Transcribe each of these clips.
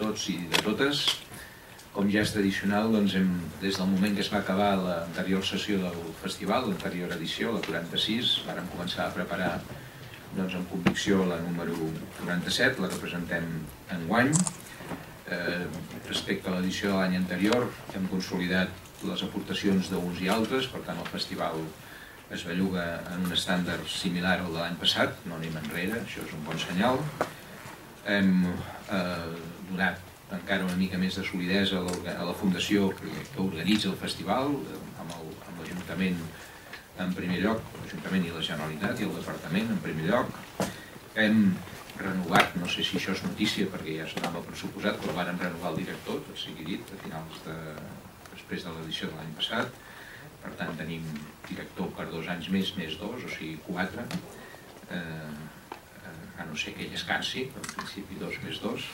tots i de totes. Com ja és tradicional, doncs hem, des del moment que es va acabar l'anterior sessió del festival, l'anterior edició, la 46, vàrem començar a preparar doncs, amb convicció la número 47, la que presentem en guany. Eh, respecte a l'edició de l'any anterior, hem consolidat les aportacions d'uns i altres, per tant el festival es belluga en un estàndard similar al de l'any passat, no anem enrere, això és un bon senyal. Hem eh, donat encara una mica més de solidesa a la fundació que, organitza el festival, amb l'Ajuntament en primer lloc, l'Ajuntament i la Generalitat i el Departament en primer lloc. Hem renovat, no sé si això és notícia perquè ja es donava per suposat, però vàrem renovar el director, tot sigui dit, a finals de, després de l'edició de l'any passat per tant tenim director per dos anys més, més dos, o sigui quatre, eh, eh, a no ser que ell escansi, però en principi dos més dos,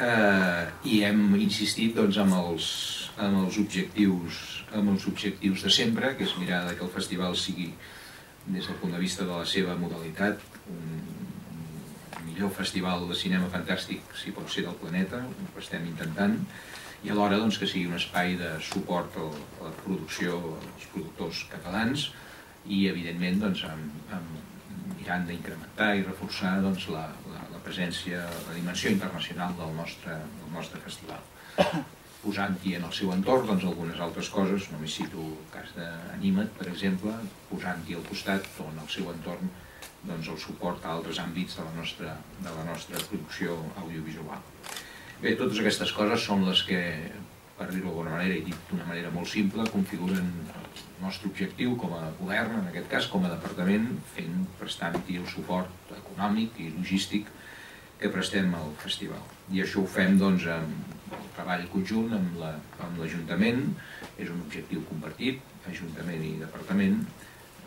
eh, i hem insistit doncs, amb, els, amb, els objectius, amb els objectius de sempre, que és mirar que el festival sigui, des del punt de vista de la seva modalitat, un, un millor festival de cinema fantàstic, si pot ser del planeta, ho estem intentant, i alhora doncs, que sigui un espai de suport a la producció als productors catalans i evidentment doncs, amb, amb, mirant d'incrementar i reforçar doncs, la, la, la presència, la dimensió internacional del nostre, del nostre festival posant-hi en el seu entorn doncs, algunes altres coses, només cito el cas d'Anima't, per exemple, posant-hi al costat o en el seu entorn doncs, el suport a altres àmbits de la nostra, de la nostra producció audiovisual. Bé, totes aquestes coses són les que, per dir-ho d'alguna manera, i dit d'una manera molt simple, configuren el nostre objectiu com a govern, en aquest cas com a departament, fent, prestant-hi el suport econòmic i logístic que prestem al festival. I això ho fem doncs, amb el treball conjunt amb l'Ajuntament, la, és un objectiu compartit, Ajuntament i Departament,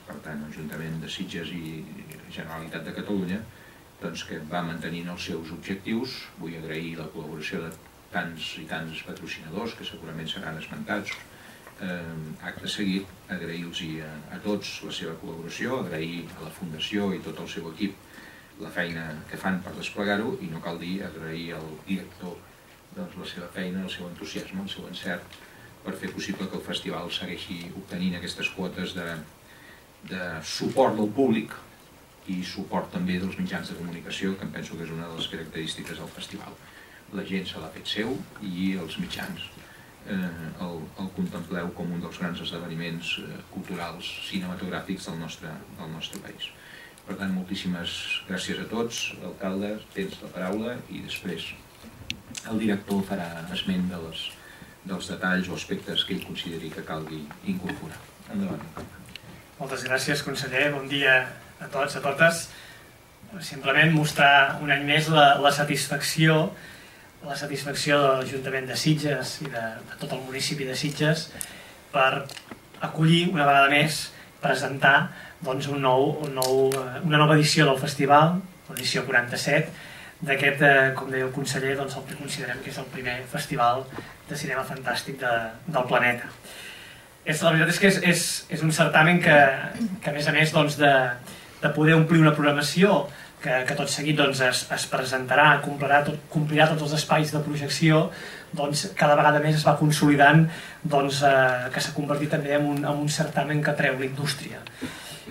per tant, Ajuntament de Sitges i Generalitat de Catalunya, doncs, que va mantenint els seus objectius. Vull agrair la col·laboració de tants i tants patrocinadors que segurament seran esmentats. Eh, acte seguit, agrair-los a, a tots la seva col·laboració, agrair a la Fundació i tot el seu equip la feina que fan per desplegar-ho i no cal dir agrair al director doncs, la seva feina, el seu entusiasme, el seu encert per fer possible que el festival segueixi obtenint aquestes quotes de, de suport del públic i suport també dels mitjans de comunicació, que em penso que és una de les característiques del festival. La gent se l'ha fet seu i els mitjans eh, el, el contempleu com un dels grans esdeveniments eh, culturals cinematogràfics del nostre, del nostre país. Per tant, moltíssimes gràcies a tots. L'alcalde, tens la paraula i després el director farà esment de les, dels detalls o aspectes que ell consideri que calgui incorporar. Endavant. Moltes gràcies, conseller. Bon dia a tots, a totes, simplement mostrar un any més la, la satisfacció la satisfacció de l'Ajuntament de Sitges i de, de tot el municipi de Sitges per acollir una vegada més, presentar doncs, un nou, un nou, eh, una nova edició del festival, l'edició 47, d'aquest, eh, com deia el conseller, doncs, el que considerem que és el primer festival de cinema fantàstic de, del planeta. És, la veritat és que és, és, és un certamen que, que a més a més doncs, de, de poder omplir una programació que, que tot seguit doncs, es, es presentarà, complirà, tot, complirà tots els espais de projecció, doncs, cada vegada més es va consolidant doncs, eh, que s'ha convertit també en un, en un certamen que treu la indústria.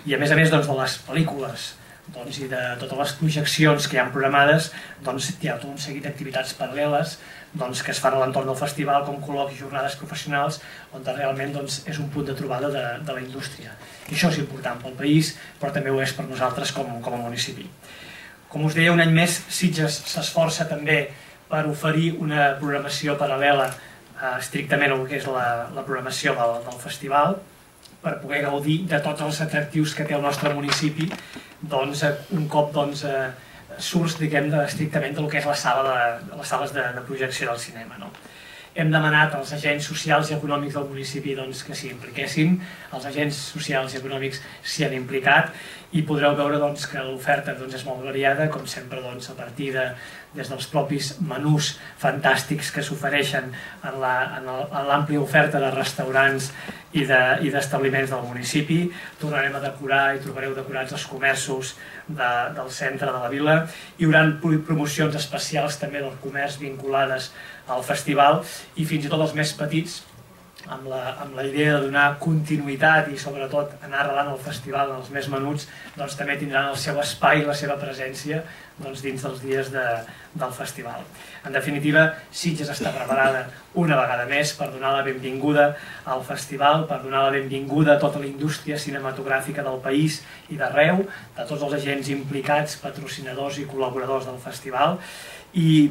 I a més a més doncs, de les pel·lícules doncs, i de totes les projeccions que hi ha programades, doncs, hi ha tot un seguit d'activitats paral·leles doncs, que es fan a l'entorn del festival com col·loquis, jornades professionals on realment doncs, és un punt de trobada de, de la indústria. I això és important pel país, però també ho és per nosaltres com, com a municipi. Com us deia, un any més Sitges s'esforça també per oferir una programació paral·lela eh, estrictament al que és la, la programació del, del festival, per poder gaudir de tots els atractius que té el nostre municipi doncs, un cop doncs, eh, surts diguem, de, estrictament del que és la sala de, les sales de, de projecció del cinema. No? Hem demanat als agents socials i econòmics del municipi doncs, que s'hi impliquessin, els agents socials i econòmics s'hi han implicat i podreu veure doncs, que l'oferta doncs, és molt variada, com sempre doncs, a partir de, des dels propis menús fantàstics que s'ofereixen en l'àmplia oferta de restaurants i d'establiments de, del municipi. Tornarem a decorar i trobareu decorats els comerços de, del centre de la vila. Hi haurà promocions especials també del comerç vinculades al festival i fins i tot els més petits amb la, amb la idea de donar continuïtat i sobretot anar arrelant el festival en els més menuts, doncs també tindran el seu espai, la seva presència doncs, dins dels dies de, del festival. En definitiva, Sitges està preparada una vegada més per donar la benvinguda al festival, per donar la benvinguda a tota la indústria cinematogràfica del país i d'arreu, de tots els agents implicats, patrocinadors i col·laboradors del festival, i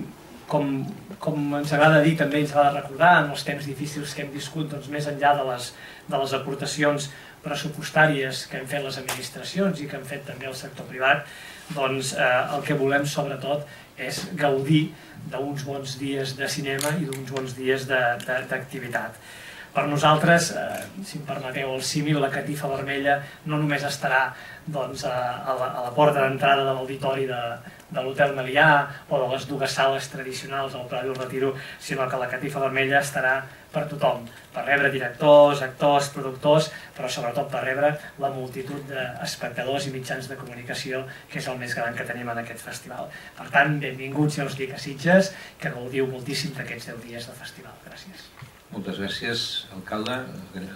com, com ens agrada dir, també ens de recordar en els temps difícils que hem viscut, doncs, més enllà de les, de les aportacions pressupostàries que han fet les administracions i que han fet també el sector privat, doncs eh, el que volem sobretot és gaudir d'uns bons dies de cinema i d'uns bons dies d'activitat. Per nosaltres, eh, si em permeteu el símil, la catifa vermella no només estarà doncs, a, a, la, a la porta d'entrada de l'auditori de, de l'Hotel Melià o de les dues sales tradicionals al Pla del Retiro, sinó que la catifa vermella estarà per tothom, per rebre directors, actors, productors, però sobretot per rebre la multitud d'espectadors i mitjans de comunicació, que és el més gran que tenim en aquest festival. Per tant, benvinguts, ja us dic, a Sitges, que gaudiu moltíssim d'aquests 10 dies de festival. Gràcies. Moltes gràcies, alcalde.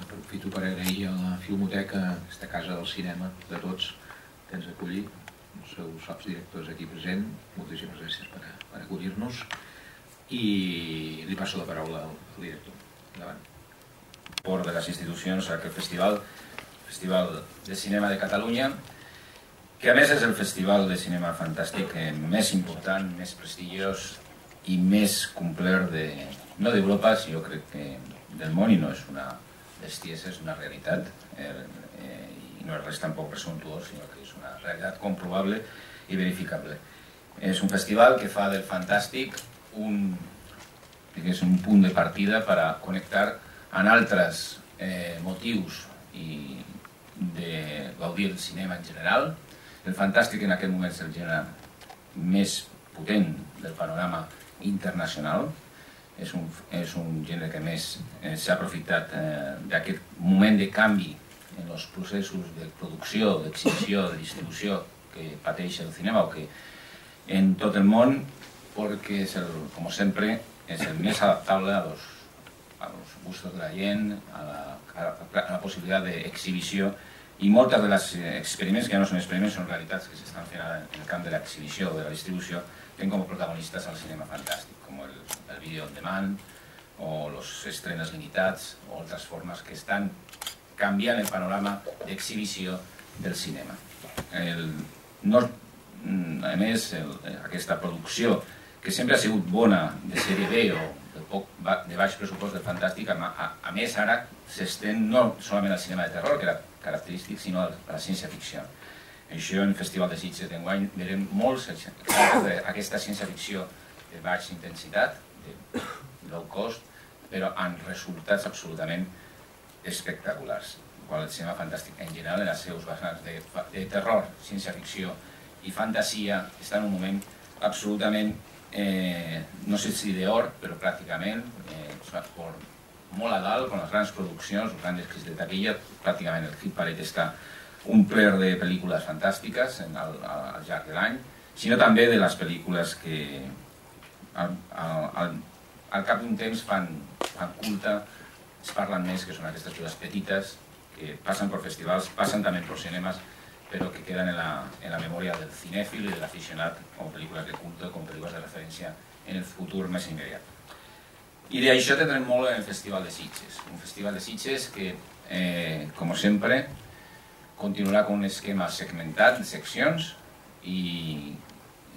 Aprofito per agrair a la Filmoteca, aquesta casa del cinema de tots, que ens acolli els seus sots directors aquí present, moltíssimes gràcies per, per acollir-nos i li passo la paraula al, al director. Endavant. Por de les institucions a aquest festival, Festival de Cinema de Catalunya, que a més és el festival de cinema fantàstic més important, més prestigiós i més complet de, no d'Europa, si jo crec que del món i no és una bestiesa, és una realitat. Eh, eh, no és res tampoc presumptuós, sinó que és una realitat comprovable i verificable. És un festival que fa del fantàstic un, digués, un punt de partida per a connectar amb altres eh, motius i de gaudir del cinema en general. El fantàstic en aquest moment és el gènere més potent del panorama internacional. És un, és un gènere que més eh, s'ha aprofitat eh, d'aquest moment de canvi en els processos de producció, d'exhibició, de distribució que pateix el cinema o que en tot el món, perquè és el, com sempre, és el més adaptable a los, a los gustos de la gent, a la, a la, possibilitat d'exhibició. I moltes de les experiments, que ja no són experiments, són realitats que s'estan fent en el camp de l'exhibició o de la distribució, tenen com a protagonistes el cinema fantàstic, com el, el vídeo on demand, o els estrenes limitats, o altres formes que estan canviant el panorama d'exhibició del cinema. El, no, a més, el, aquesta producció, que sempre ha sigut bona de sèrie B o de, poc, de baix pressupost del fantàstic, a, a, a més ara s'estén no solament al cinema de terror, que era característic, sinó a la ciència-ficció. Això en Festival de Sitges d'enguany veurem molts d'aquesta ciència-ficció de baixa intensitat, de low cost, però amb resultats absolutament espectaculars. Qual el cinema fantàstic en general, en els seus vessants de, de terror, ciència-ficció i fantasia, està en un moment absolutament, eh, no sé si d'or, però pràcticament, eh, per molt a dalt, amb les grans produccions, els grans escrits de taquilla, pràcticament el hit parade està un ple de pel·lícules fantàstiques en el, al, al llarg de l'any, sinó també de les pel·lícules que al, al, al, al cap d'un temps fan, fan culte es parlen més, que són aquestes coses petites, que passen per festivals, passen també per cinemes, però que queden en la, en la memòria del cinèfil i de l'aficionat com pel·lícules de culte, com pel·lícules de referència en el futur més immediat. I d'això tindrem molt en el Festival de Sitges, un festival de Sitges que, eh, com sempre, continuarà amb un esquema segmentat de seccions i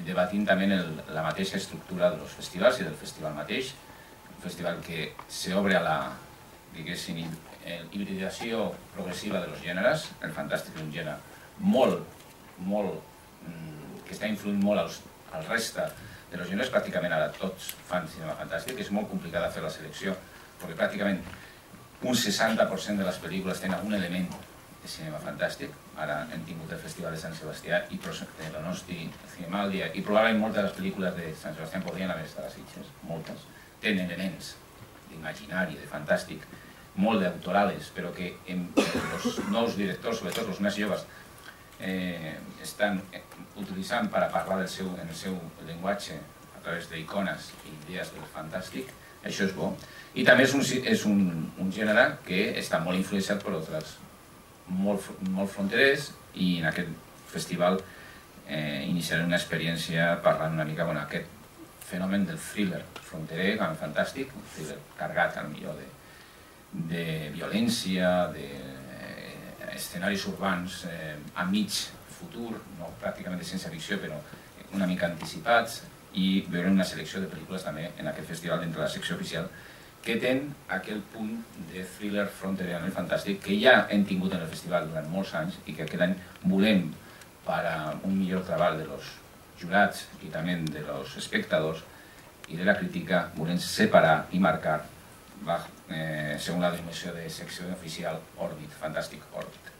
debatint també el, la mateixa estructura dels festivals i del festival mateix, un festival que s'obre a la, diguéssim, eh, hibridació progressiva de los gèneres, el fantàstic és un gènere molt, molt, mm, que està influint molt als, al reste de los gèneres, pràcticament ara tots fan cinema fantàstic, és molt complicat fer la selecció, perquè pràcticament un 60% de les pel·lícules tenen un element de cinema fantàstic. Ara hem tingut el Festival de Sant Sebastià i de Donosti, Cinemaldia, i probablement moltes de les pel·lícules de Sant Sebastià podrien haver estat a Sitges, moltes. Tenen elements d'imaginari, de fantàstic, molt d'autorales, però que els nous directors, sobretot els més joves, eh, estan utilitzant per a parlar del seu, en el seu llenguatge a través d'icones i idees del fantàstic, això és bo. I també és un, és un, un gènere que està molt influenciat per altres molt, molt fronterers i en aquest festival eh, iniciaré una experiència parlant una mica bueno, aquest fenomen del thriller fronterer, fantàstic, un thriller cargat al millor de, de violència, de eh, escenaris urbans eh, a mig futur, no pràcticament de ciència ficció, però una mica anticipats, i veure una selecció de pel·lícules també en aquest festival dintre la secció oficial que ten aquell punt de thriller fronteriano i fantàstic que ja hem tingut en el festival durant molts anys i que aquest any volem per a un millor treball de los jurats i també de los espectadors i de la crítica volem separar i marcar eh, segons la dimensió de secció oficial Orbit, Fantàstic Orbit.